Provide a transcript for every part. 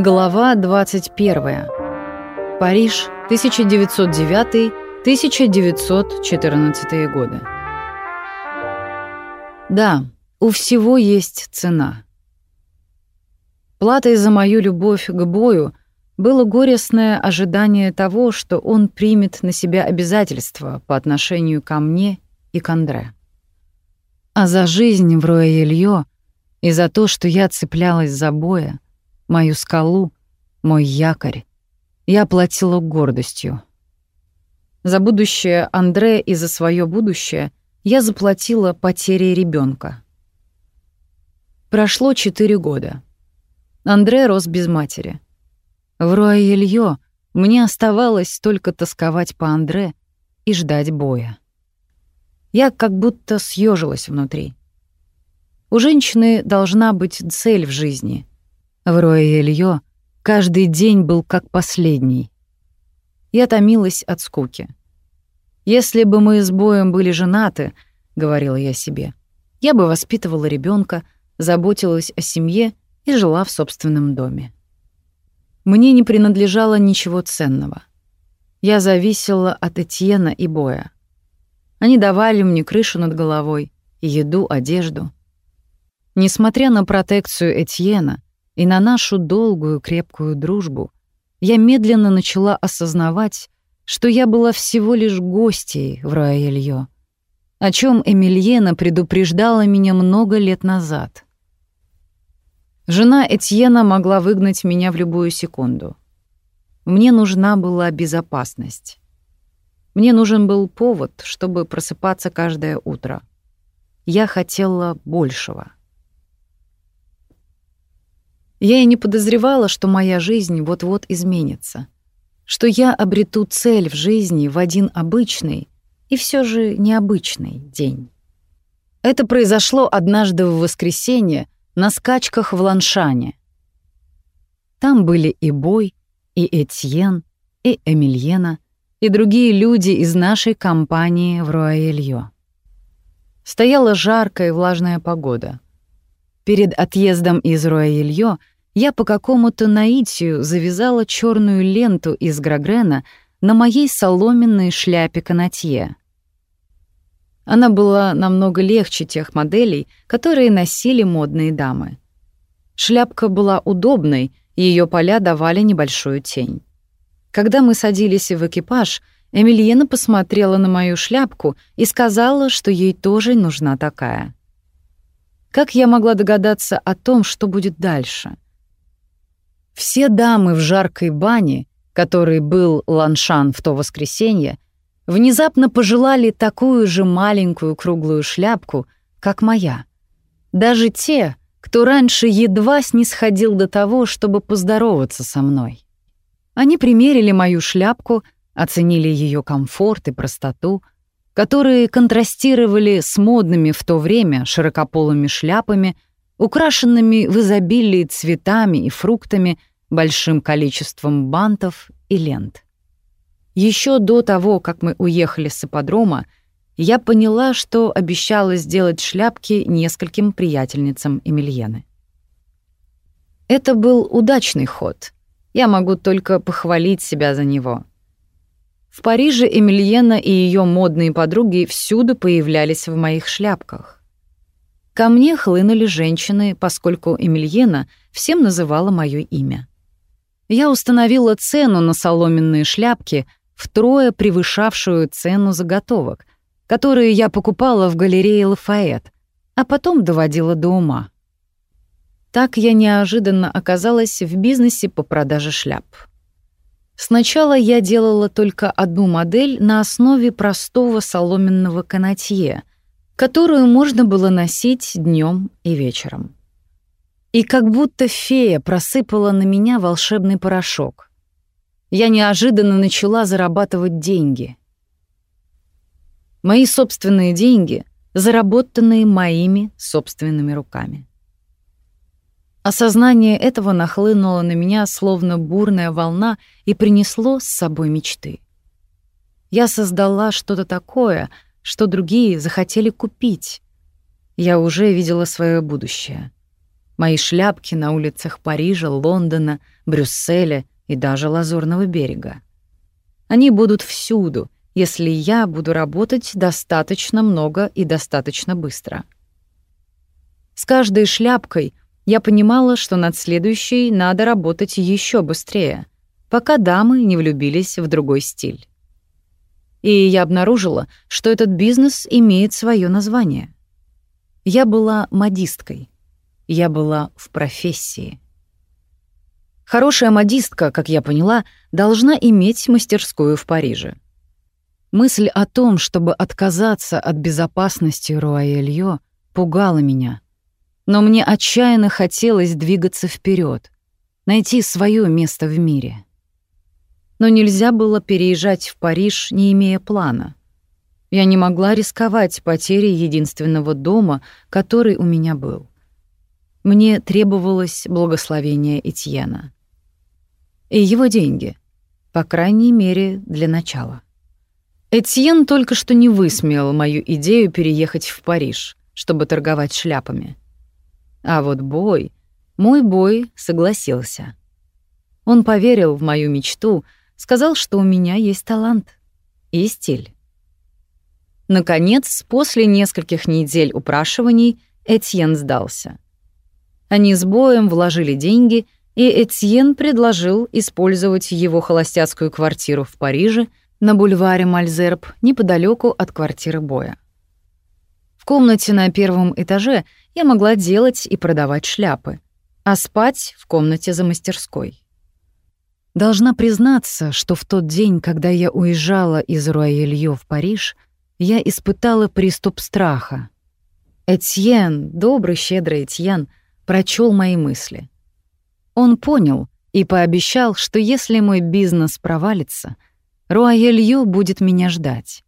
Глава 21. Париж, 1909-1914 годы. Да, у всего есть цена. Платой за мою любовь к бою было горестное ожидание того, что он примет на себя обязательства по отношению ко мне и к Андре. А за жизнь в Руэ-Ильё и за то, что я цеплялась за боя, мою скалу, мой якорь, я платила гордостью. За будущее Андре и за свое будущее я заплатила потерей ребенка. Прошло четыре года. Андре рос без матери. В Руаильё мне оставалось только тосковать по Андре и ждать боя. Я как будто съежилась внутри. У женщины должна быть цель в жизни. В Руаильё каждый день был как последний. Я томилась от скуки. «Если бы мы с Боем были женаты», — говорила я себе, — «я бы воспитывала ребенка, заботилась о семье и жила в собственном доме». Мне не принадлежало ничего ценного. Я зависела от Этьена и Боя. Они давали мне крышу над головой, еду, одежду. Несмотря на протекцию Этьена и на нашу долгую крепкую дружбу, я медленно начала осознавать, что я была всего лишь гостьей в Раэльё, о чем Эмильена предупреждала меня много лет назад. Жена Этьена могла выгнать меня в любую секунду. Мне нужна была безопасность. Мне нужен был повод, чтобы просыпаться каждое утро. Я хотела большего. Я и не подозревала, что моя жизнь вот-вот изменится, что я обрету цель в жизни в один обычный и все же необычный день. Это произошло однажды в воскресенье, на скачках в Ланшане. Там были и Бой, и Этьен, и Эмильена, и другие люди из нашей компании в Руаэльё. Стояла жаркая и влажная погода. Перед отъездом из Руаэльё я по какому-то наитию завязала черную ленту из грагрена на моей соломенной шляпе канатье — она была намного легче тех моделей, которые носили модные дамы. Шляпка была удобной, и ее поля давали небольшую тень. Когда мы садились в экипаж, Эмильена посмотрела на мою шляпку и сказала, что ей тоже нужна такая. Как я могла догадаться о том, что будет дальше? Все дамы в жаркой бане, которой был Ланшан в то воскресенье, внезапно пожелали такую же маленькую круглую шляпку, как моя. Даже те, кто раньше едва снисходил до того, чтобы поздороваться со мной. Они примерили мою шляпку, оценили ее комфорт и простоту, которые контрастировали с модными в то время широкополыми шляпами, украшенными в изобилии цветами и фруктами, большим количеством бантов и лент. Еще до того, как мы уехали с ипподрома, я поняла, что обещала сделать шляпки нескольким приятельницам Эмильены. Это был удачный ход. Я могу только похвалить себя за него. В Париже Эмильена и ее модные подруги всюду появлялись в моих шляпках. Ко мне хлынули женщины, поскольку Эмильена всем называла мое имя. Я установила цену на соломенные шляпки — втрое превышавшую цену заготовок, которые я покупала в галерее Лафайет, а потом доводила до ума. Так я неожиданно оказалась в бизнесе по продаже шляп. Сначала я делала только одну модель на основе простого соломенного канатье, которую можно было носить днем и вечером. И как будто фея просыпала на меня волшебный порошок я неожиданно начала зарабатывать деньги. Мои собственные деньги, заработанные моими собственными руками. Осознание этого нахлынуло на меня словно бурная волна и принесло с собой мечты. Я создала что-то такое, что другие захотели купить. Я уже видела свое будущее. Мои шляпки на улицах Парижа, Лондона, Брюсселя и даже Лазурного берега. Они будут всюду, если я буду работать достаточно много и достаточно быстро. С каждой шляпкой я понимала, что над следующей надо работать еще быстрее, пока дамы не влюбились в другой стиль. И я обнаружила, что этот бизнес имеет свое название. Я была модисткой. Я была в профессии. Хорошая модистка, как я поняла, должна иметь мастерскую в Париже. Мысль о том, чтобы отказаться от безопасности Руаэльё, пугала меня — но мне отчаянно хотелось двигаться вперед, найти свое место в мире. Но нельзя было переезжать в Париж, не имея плана. Я не могла рисковать потерей единственного дома, который у меня был. Мне требовалось благословение Этьена. И его деньги, по крайней мере, для начала. Этьен только что не высмеял мою идею переехать в Париж, чтобы торговать шляпами. А вот Бой, мой Бой согласился. Он поверил в мою мечту, сказал, что у меня есть талант и стиль. Наконец, после нескольких недель упрашиваний, Этьен сдался. Они с Боем вложили деньги, и Этьен предложил использовать его холостяцкую квартиру в Париже на бульваре Мальзерб неподалеку от квартиры Боя. В комнате на первом этаже я могла делать и продавать шляпы, а спать в комнате за мастерской. Должна признаться, что в тот день, когда я уезжала из Руаэльё в Париж, я испытала приступ страха. Этьен, добрый, щедрый Этьен, прочел мои мысли. Он понял и пообещал, что если мой бизнес провалится, Руаэльё будет меня ждать.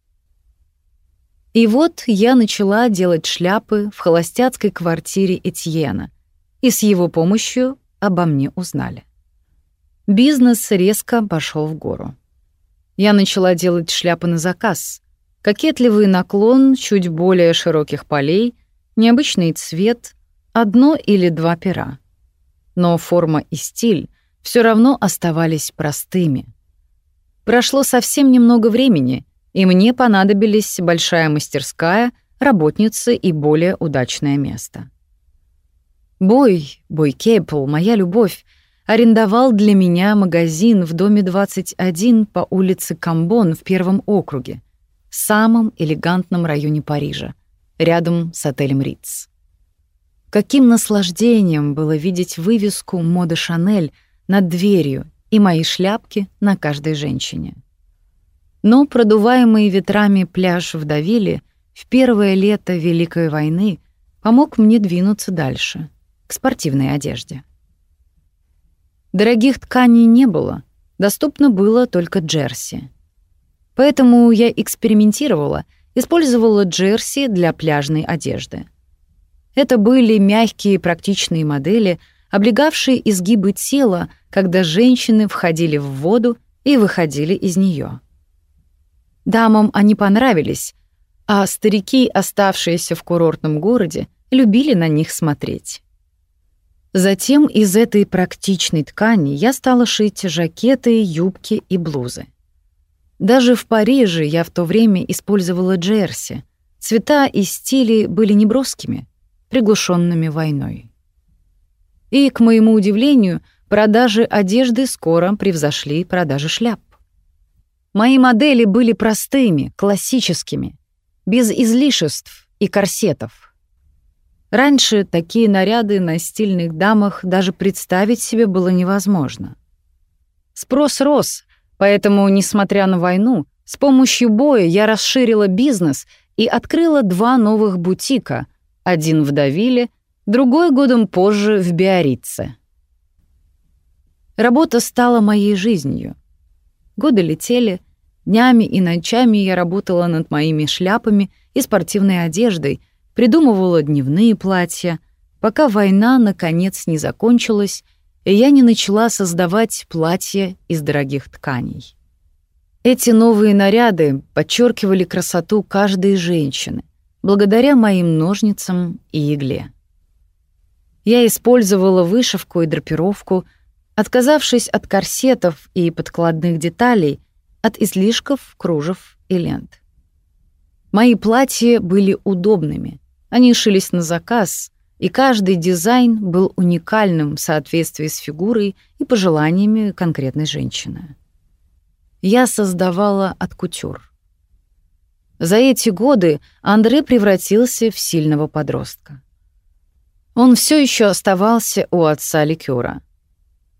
И вот я начала делать шляпы в холостяцкой квартире Этьена, и с его помощью обо мне узнали. Бизнес резко пошел в гору. Я начала делать шляпы на заказ. Кокетливый наклон чуть более широких полей, необычный цвет, одно или два пера. Но форма и стиль все равно оставались простыми. Прошло совсем немного времени — и мне понадобились большая мастерская, работницы и более удачное место. Бой, Бой Кейпл, моя любовь, арендовал для меня магазин в доме 21 по улице Камбон в первом округе, самом элегантном районе Парижа, рядом с отелем Риц. Каким наслаждением было видеть вывеску «Мода Шанель» над дверью и мои шляпки на каждой женщине. Но продуваемый ветрами пляж в Давиле в первое лето Великой войны помог мне двинуться дальше, к спортивной одежде. Дорогих тканей не было, доступно было только джерси. Поэтому я экспериментировала, использовала джерси для пляжной одежды. Это были мягкие практичные модели, облегавшие изгибы тела, когда женщины входили в воду и выходили из нее. Дамам они понравились, а старики, оставшиеся в курортном городе, любили на них смотреть. Затем из этой практичной ткани я стала шить жакеты, юбки и блузы. Даже в Париже я в то время использовала джерси. Цвета и стили были неброскими, приглушенными войной. И, к моему удивлению, продажи одежды скоро превзошли продажи шляп. Мои модели были простыми, классическими, без излишеств и корсетов. Раньше такие наряды на стильных дамах даже представить себе было невозможно. Спрос рос, поэтому, несмотря на войну, с помощью боя я расширила бизнес и открыла два новых бутика, один в Давиле, другой годом позже в Биорице. Работа стала моей жизнью. Годы летели, днями и ночами я работала над моими шляпами и спортивной одеждой, придумывала дневные платья, пока война, наконец, не закончилась, и я не начала создавать платья из дорогих тканей. Эти новые наряды подчеркивали красоту каждой женщины, благодаря моим ножницам и игле. Я использовала вышивку и драпировку, отказавшись от корсетов и подкладных деталей, от излишков, кружев и лент. Мои платья были удобными. Они шились на заказ, и каждый дизайн был уникальным в соответствии с фигурой и пожеланиями конкретной женщины. Я создавала от кутюр. За эти годы Андре превратился в сильного подростка. Он все еще оставался у отца ликера.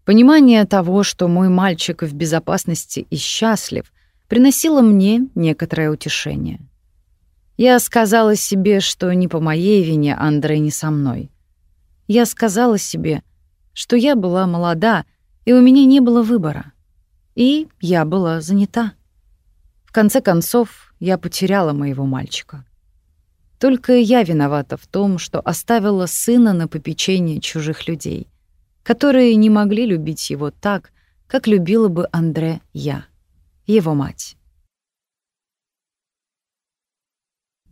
Понимание того, что мой мальчик в безопасности и счастлив, приносило мне некоторое утешение. Я сказала себе, что не по моей вине Андре не со мной. Я сказала себе, что я была молода, и у меня не было выбора. И я была занята. В конце концов, я потеряла моего мальчика. Только я виновата в том, что оставила сына на попечение чужих людей, которые не могли любить его так, как любила бы Андре я, его мать.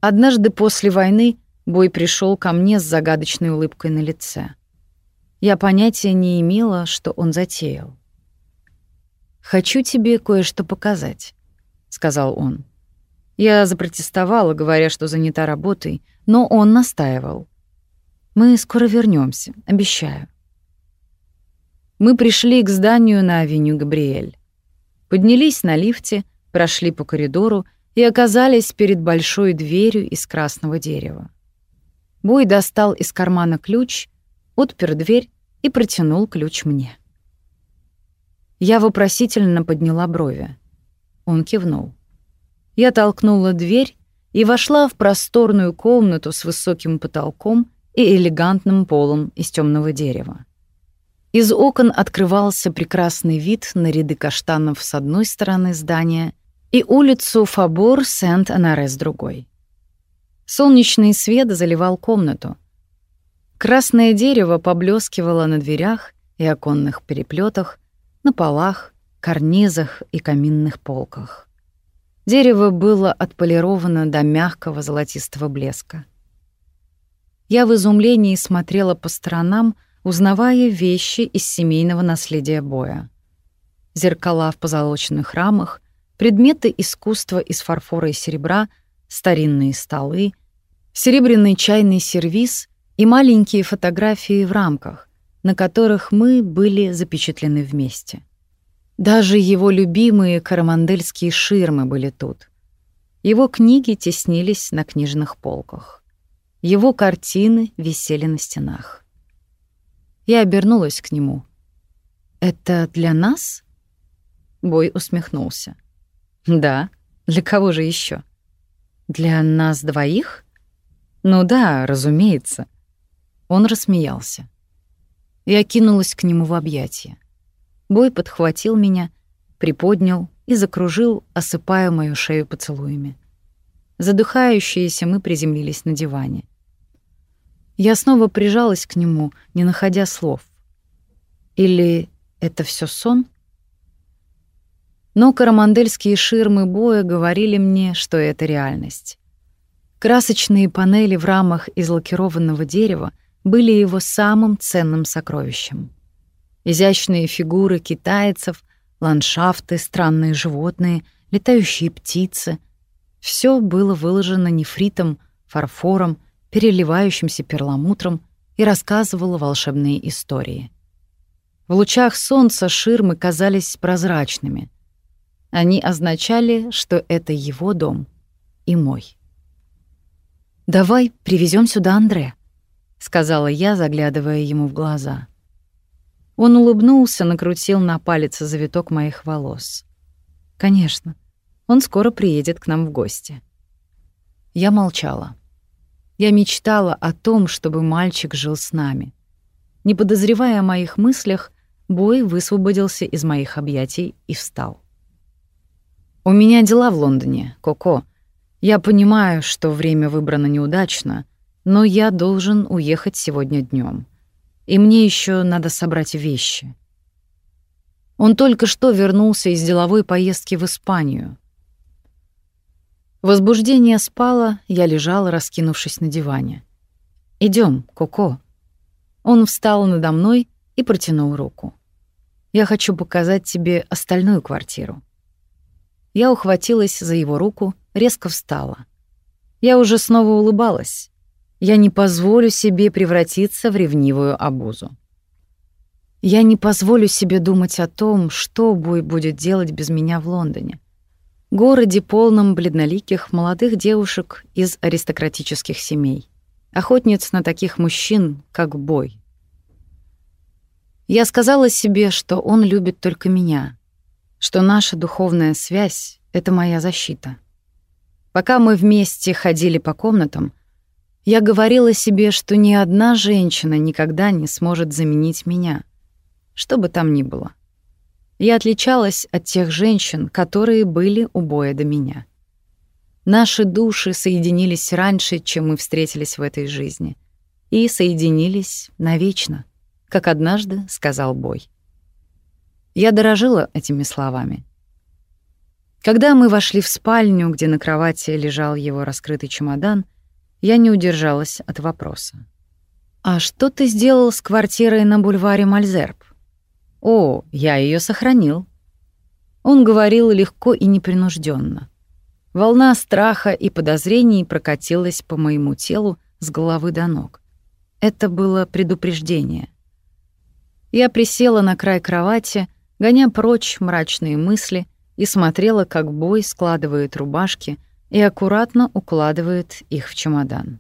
Однажды после войны Бой пришел ко мне с загадочной улыбкой на лице. Я понятия не имела, что он затеял. «Хочу тебе кое-что показать», — сказал он. Я запротестовала, говоря, что занята работой, но он настаивал. «Мы скоро вернемся, обещаю». Мы пришли к зданию на авеню Габриэль. Поднялись на лифте, прошли по коридору и оказались перед большой дверью из красного дерева. Бой достал из кармана ключ, отпер дверь и протянул ключ мне. Я вопросительно подняла брови. Он кивнул. Я толкнула дверь и вошла в просторную комнату с высоким потолком и элегантным полом из темного дерева. Из окон открывался прекрасный вид на ряды каштанов с одной стороны здания и улицу Фабор Сент-Анаре с другой. Солнечный свет заливал комнату. Красное дерево поблескивало на дверях и оконных переплетах, на полах, карнизах и каминных полках. Дерево было отполировано до мягкого золотистого блеска. Я в изумлении смотрела по сторонам, узнавая вещи из семейного наследия боя. Зеркала в позолоченных рамах — предметы искусства из фарфора и серебра, старинные столы, серебряный чайный сервиз и маленькие фотографии в рамках, на которых мы были запечатлены вместе. Даже его любимые карамандельские ширмы были тут. Его книги теснились на книжных полках. Его картины висели на стенах. Я обернулась к нему. «Это для нас?» Бой усмехнулся. Да, для кого же еще? Для нас двоих? Ну да, разумеется. Он рассмеялся. Я кинулась к нему в объятия. Бой подхватил меня, приподнял и закружил, осыпая мою шею поцелуями. Задыхающиеся мы приземлились на диване. Я снова прижалась к нему, не находя слов. Или это все сон? — но карамандельские ширмы боя говорили мне, что это реальность. Красочные панели в рамах из лакированного дерева были его самым ценным сокровищем. Изящные фигуры китайцев, ландшафты, странные животные, летающие птицы — все было выложено нефритом, фарфором, переливающимся перламутром и рассказывало волшебные истории. В лучах солнца ширмы казались прозрачными — они означали, что это его дом и мой. «Давай привезем сюда Андре», — сказала я, заглядывая ему в глаза. Он улыбнулся, накрутил на палец завиток моих волос. «Конечно, он скоро приедет к нам в гости». Я молчала. Я мечтала о том, чтобы мальчик жил с нами. Не подозревая о моих мыслях, Бой высвободился из моих объятий и встал. «У меня дела в Лондоне, Коко. Я понимаю, что время выбрано неудачно, но я должен уехать сегодня днем. И мне еще надо собрать вещи». Он только что вернулся из деловой поездки в Испанию. Возбуждение спало, я лежала, раскинувшись на диване. Идем, Коко». Он встал надо мной и протянул руку. «Я хочу показать тебе остальную квартиру». Я ухватилась за его руку, резко встала. Я уже снова улыбалась. Я не позволю себе превратиться в ревнивую обузу. Я не позволю себе думать о том, что Буй будет делать без меня в Лондоне. Городе, полном бледноликих молодых девушек из аристократических семей. Охотниц на таких мужчин, как Бой. Я сказала себе, что он любит только меня, что наша духовная связь — это моя защита. Пока мы вместе ходили по комнатам, я говорила себе, что ни одна женщина никогда не сможет заменить меня, что бы там ни было. Я отличалась от тех женщин, которые были у боя до меня. Наши души соединились раньше, чем мы встретились в этой жизни, и соединились навечно, как однажды сказал Бой. Я дорожила этими словами. Когда мы вошли в спальню, где на кровати лежал его раскрытый чемодан, я не удержалась от вопроса. «А что ты сделал с квартирой на бульваре Мальзерб?» «О, я ее сохранил». Он говорил легко и непринужденно. Волна страха и подозрений прокатилась по моему телу с головы до ног. Это было предупреждение. Я присела на край кровати, гоня прочь мрачные мысли — и смотрела, как Бой складывает рубашки и аккуратно укладывает их в чемодан.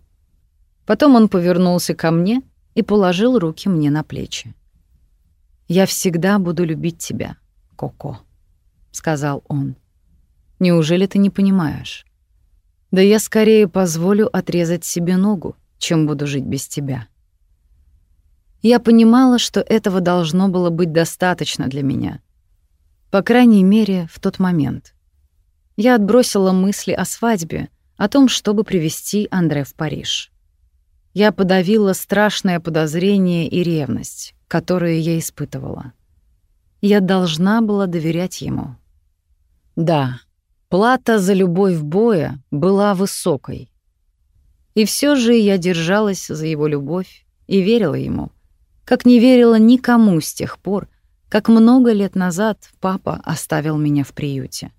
Потом он повернулся ко мне и положил руки мне на плечи. «Я всегда буду любить тебя, Коко», — сказал он. «Неужели ты не понимаешь? Да я скорее позволю отрезать себе ногу, чем буду жить без тебя». Я понимала, что этого должно было быть достаточно для меня — по крайней мере, в тот момент. Я отбросила мысли о свадьбе, о том, чтобы привести Андре в Париж. Я подавила страшное подозрение и ревность, которые я испытывала. Я должна была доверять ему. Да, плата за любовь боя была высокой. И все же я держалась за его любовь и верила ему, как не верила никому с тех пор, как много лет назад папа оставил меня в приюте.